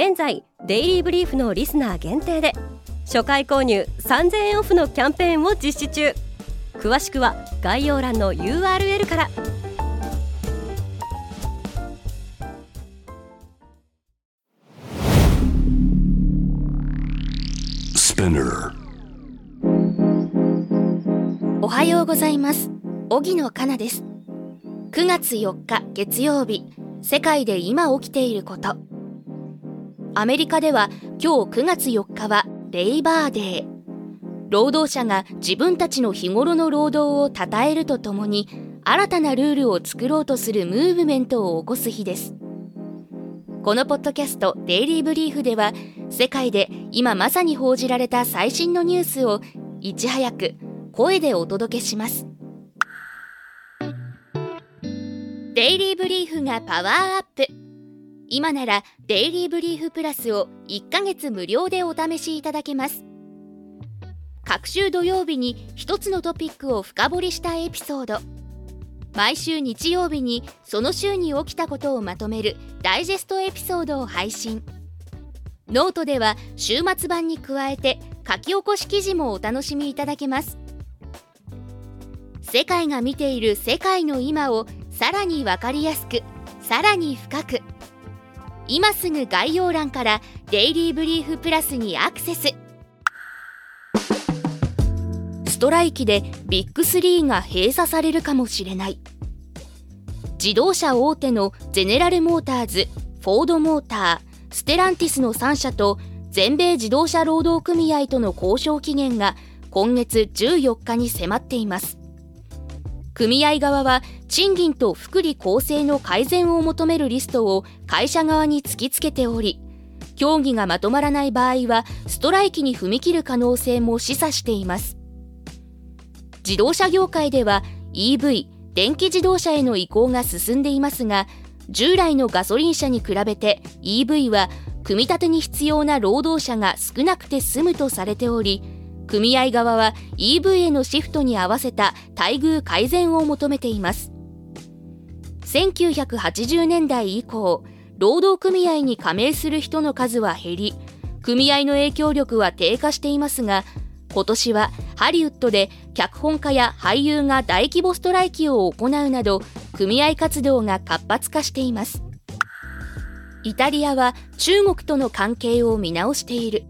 現在デイリーブリーフのリスナー限定で初回購入3000円オフのキャンペーンを実施中。詳しくは概要欄の URL から。おはようございます。荻野かなです。9月4日月曜日。世界で今起きていることアメリカでは今日9月4日はレイバーデー。労働者が自分たちの日頃の労働を称えるとともに新たなルールを作ろうとするムーブメントを起こす日です。このポッドキャスト「デイリー・ブリーフ」では世界で今まさに報じられた最新のニュースをいち早く声でお届けします。デイリー・ブリーフがパワーアップ。今ならデイリー・ブリーフプラスを1ヶ月無料でお試しいただけます。各週土曜日に一つのトピックを深掘りしたエピソード。毎週日曜日にその週に起きたことをまとめるダイジェストエピソードを配信。ノートでは週末版に加えて書き起こし記事もお楽しみいただけます。世界が見ている世界の今をさらにわかりやすくさらに深く今すぐ概要欄からデイリーブリーフプラスにアクセス。ストライキでビッグ3が閉鎖されるかもしれない。自動車大手のゼネラルモーターズフォードモーターステランティスの3社と全米自動車労働組合との交渉期限が今月14日に迫っています。組合側は賃金と福利厚生の改善を求めるリストを会社側に突きつけており協議がまとまらない場合はストライキに踏み切る可能性も示唆しています。自動車業界では EV 電気自動車への移行が進んでいますが従来のガソリン車に比べて EV は組み立てに必要な労働者が少なくて済むとされており組合側は EV へのシフトに合わせた待遇改善を求めています。1980年代以降労働組合に加盟する人の数は減り組合の影響力は低下していますが今年はハリウッドで脚本家や俳優が大規模ストライキを行うなど組合活動が活発化しています。イタリアは中国との関係を見直している。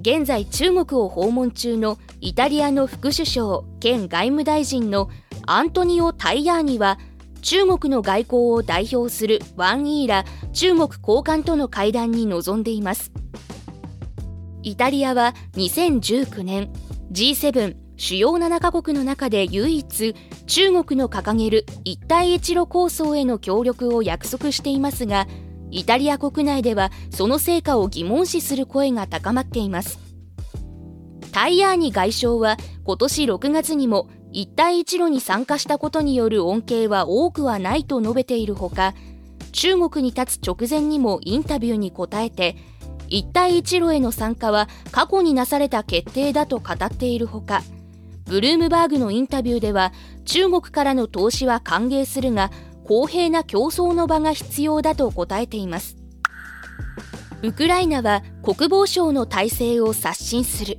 現在中国を訪問中のイタリアの副首相兼外務大臣のアントニオ・タイヤーニは中国の外交を代表するワン・イーラ中国高官との会談に臨んでいます。イタリアは2019年 G7 主要7カ国の中で唯一中国の掲げる一帯一路構想への協力を約束していますがイタリア国内ではその成果を疑問視する声が高まっています。タイヤーニ外相は今年6月にも一帯一路に参加したことによる恩恵は多くはないと述べているほか中国に立つ直前にもインタビューに答えて一帯一路への参加は過去になされた決定だと語っているほかブルームバーグのインタビューでは中国からの投資は歓迎するが公平な競争の場が必要だと答えています。ウクライナは国防省の体制を刷新する。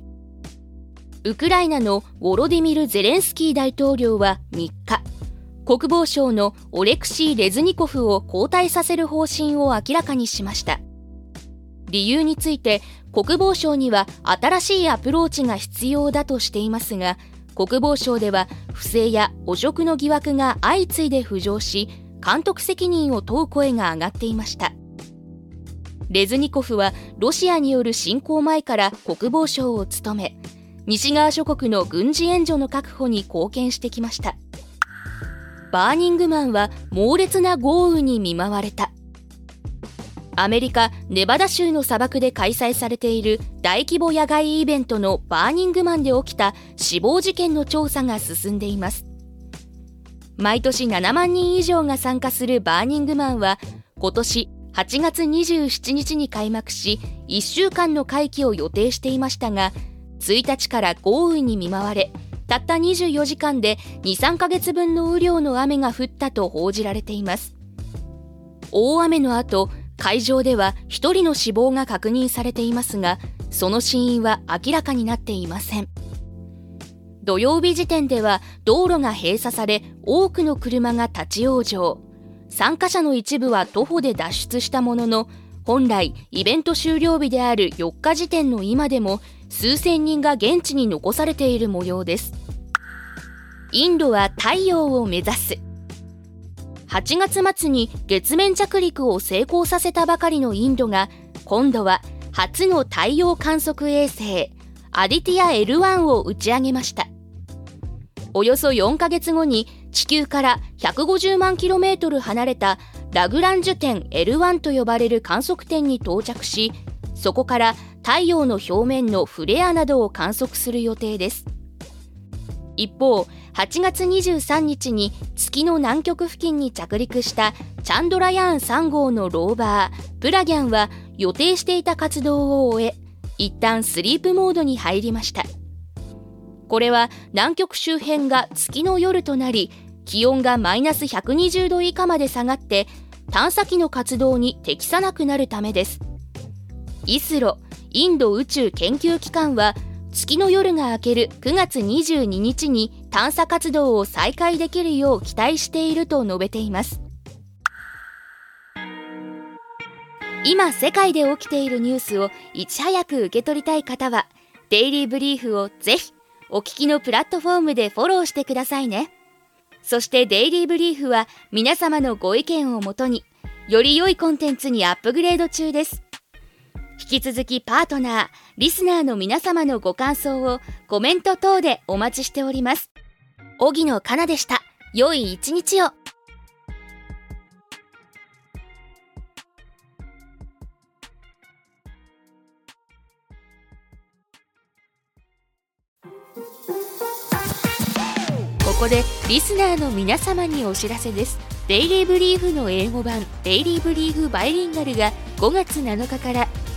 ウクライナのウォロディミル・ゼレンスキー大統領は3日国防省のオレクシー・レズニコフを交代させる方針を明らかにしました。理由について国防省には新しいアプローチが必要だとしていますが国防省では不正や汚職の疑惑が相次いで浮上し監督責任を問う声が上がっていました。レズニコフはロシアによる侵攻前から国防省を務め西側諸国の軍事援助の確保に貢献してきました。バーニングマンは猛烈な豪雨に見舞われた。アメリカ・ネバダ州の砂漠で開催されている大規模野外イベントのバーニングマンで起きた死亡事件の調査が進んでいます。毎年7万人以上が参加するバーニングマンは今年8月27日に開幕し1週間の会期を予定していましたが1日から豪雨に見舞われたった24時間で23ヶ月分の雨量の雨が降ったと報じられています。大雨の後会場では1人の死亡が確認されていますがその死因は明らかになっていません。土曜日時点では道路が閉鎖され多くの車が立ち往生。参加者の一部は徒歩で脱出したものの本来イベント終了日である4日時点の今でも数千人が現地に残されている模様です。インドは太陽を目指す。8月末に月面着陸を成功させたばかりのインドが今度は初の太陽観測衛星アディティア L1 を打ち上げました。およそ4ヶ月後に地球から150万 km 離れたラグランジュ点 L1 と呼ばれる観測点に到着しそこから太陽の表面のフレアなどを観測する予定です。一方8月23日に月の南極付近に着陸したチャンドラヤーン3号のローバープラギャンは予定していた活動を終え一旦スリープモードに入りました。これは南極周辺が月の夜となり気温がマイナス120度以下まで下がって探査機の活動に適さなくなるためです。イスロインド宇宙研究機関は月の夜が明ける9月22日に探査活動を再開できるよう期待していると述べています。今世界で起きているニュースをいち早く受け取りたい方はデイリーブリーフをぜひお聞きのプラットフォームでフォローしてくださいね。そしてデイリーブリーフは皆様のご意見をもとにより良いコンテンツにアップグレード中です。引き続きパートナー、リスナーの皆様のご感想をコメント等でお待ちしております。荻野かなでした。良い一日を。ここでリスナーの皆様にお知らせです。デイリーブリーフの英語版デイリーブリーフバイリンガルが5月7日から